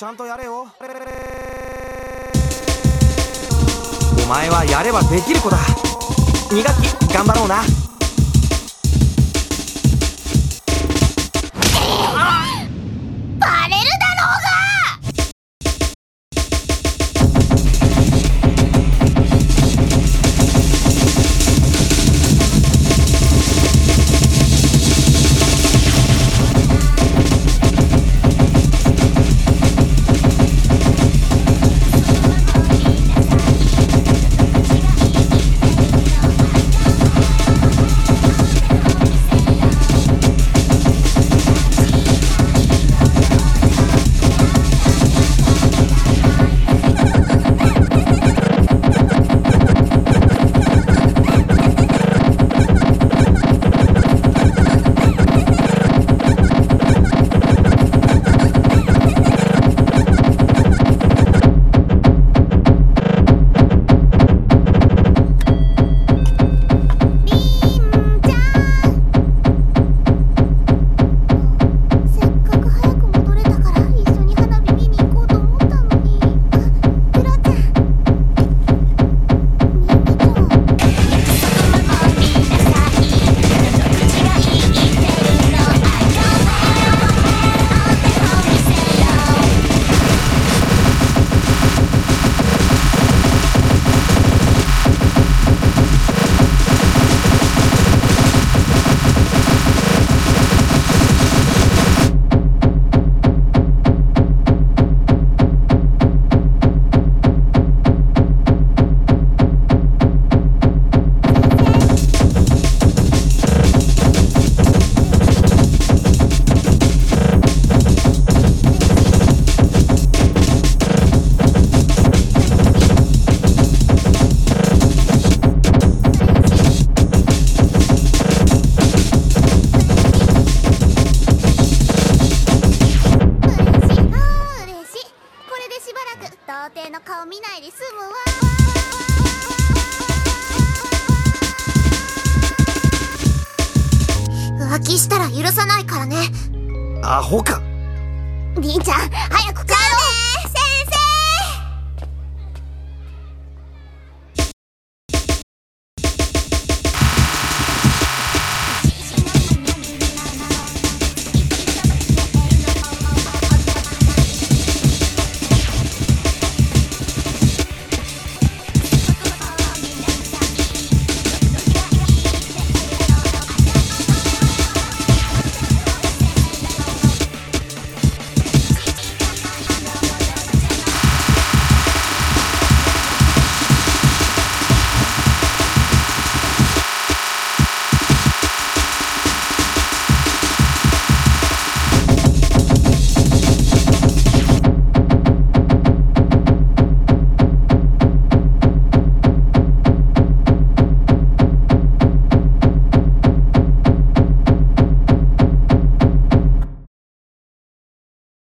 ちゃんとやれよ。お前はやればできる子だ。2学期頑張ろうな。童貞の顔見ないで済むわ。浮気したら許さないからね。アホか。りんちゃん早く帰